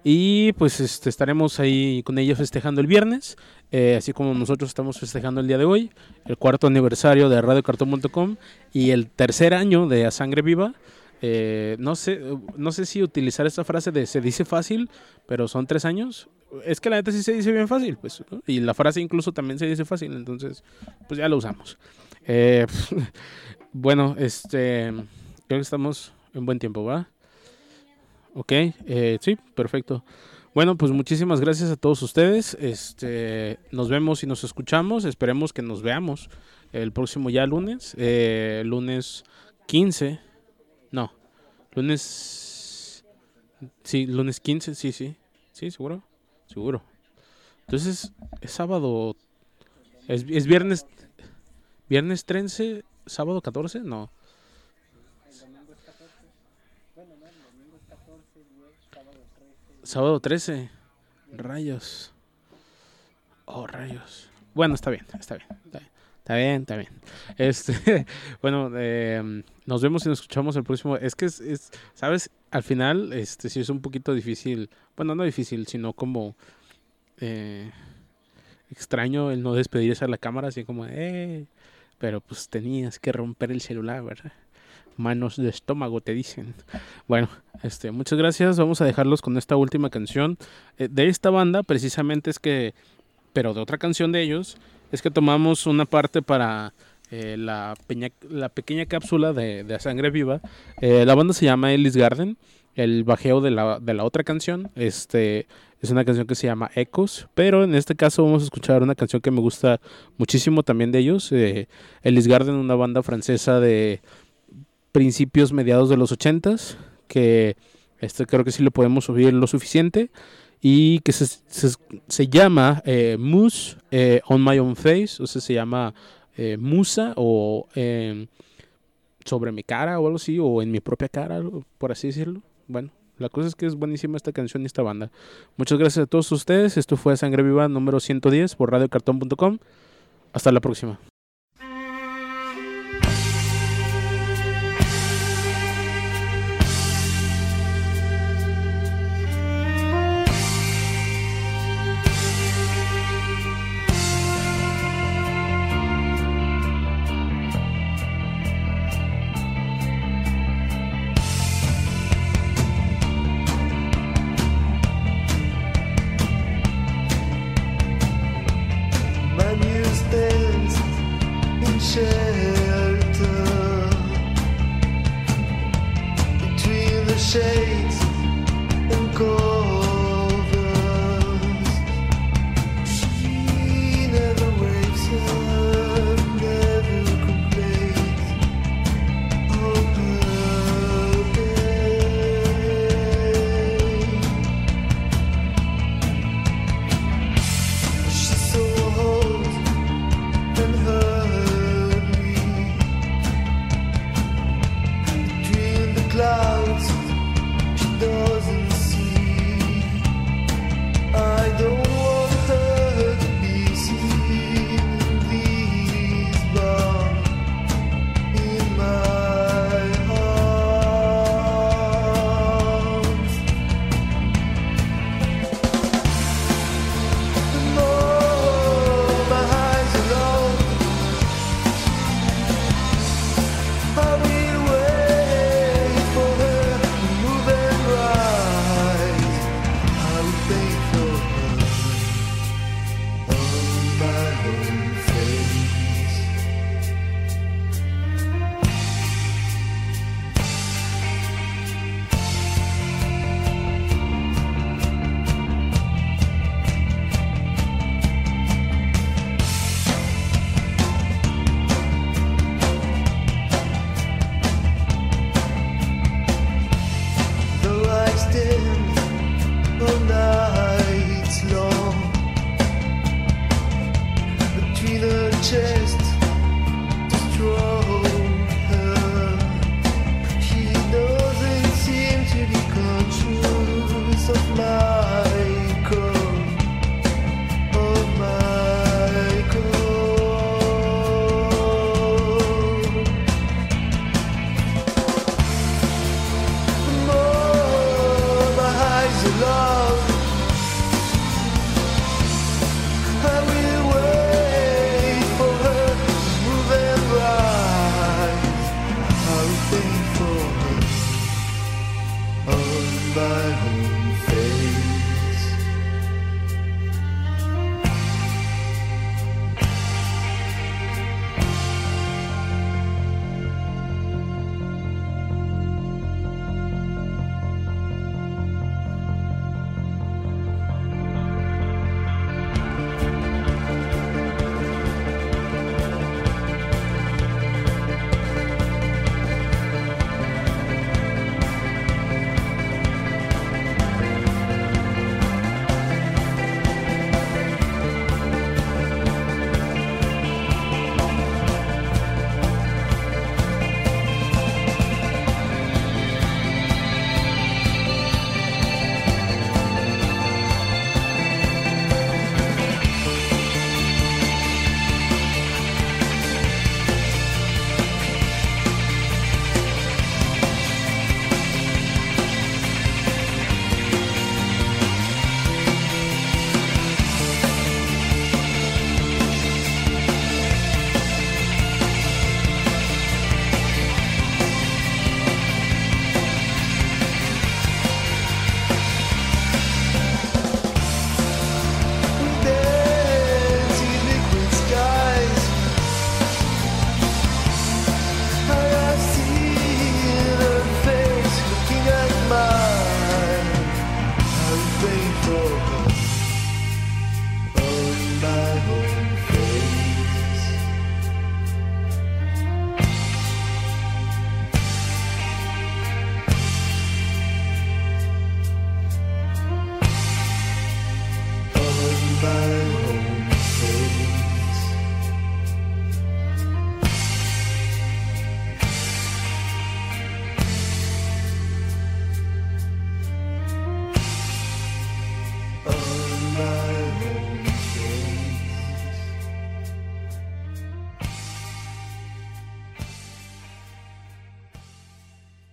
Y pues este, estaremos ahí con ella festejando el viernes, eh, así como nosotros estamos festejando el día de hoy, el cuarto aniversario de radiocartón.com y el tercer año de A Sangre Viva. Eh, no sé, no sé si utilizar esta frase de se dice fácil, pero son tres años. Es que la neta sí se dice bien fácil, pues. Y la frase incluso también se dice fácil, entonces, pues ya lo usamos. Eh, bueno, este, creo que estamos en buen tiempo, ¿va? Ok, eh, sí, perfecto. Bueno, pues muchísimas gracias a todos ustedes. Este, nos vemos y nos escuchamos. Esperemos que nos veamos el próximo ya lunes, eh, lunes 15. No, lunes. Sí, lunes 15, sí, sí. Sí, seguro. Seguro. Entonces, es sábado. Es, es viernes. ¿Viernes 13? ¿Sábado 14? No. Sábado 13. Rayos. Oh, rayos. Bueno, está bien, está bien. Está bien, está bien. Está bien. Este, bueno, eh, nos vemos y nos escuchamos el próximo. Es que es, es, ¿sabes? Al final, este sí es un poquito difícil. Bueno, no difícil, sino como eh, extraño el no despedirse a la cámara, así como, eh. Pero pues tenías que romper el celular, ¿verdad? Manos de estómago, te dicen. Bueno, este, muchas gracias. Vamos a dejarlos con esta última canción eh, de esta banda. Precisamente es que, pero de otra canción de ellos, es que tomamos una parte para eh, la, peña- la pequeña cápsula de, de Sangre Viva. Eh, la banda se llama Ellis Garden. El bajeo de la, de la otra canción este, es una canción que se llama Echoes. Pero en este caso vamos a escuchar una canción que me gusta muchísimo también de ellos. Eh, Ellis Garden, una banda francesa de principios, mediados de los ochentas, que este creo que sí lo podemos subir lo suficiente y que se, se, se llama eh, Moose eh, on My Own Face, o sea, se llama eh, Musa o eh, sobre mi cara o algo así, o en mi propia cara, por así decirlo. Bueno, la cosa es que es buenísima esta canción y esta banda. Muchas gracias a todos ustedes. Esto fue Sangre Viva número 110 por radiocartón.com. Hasta la próxima.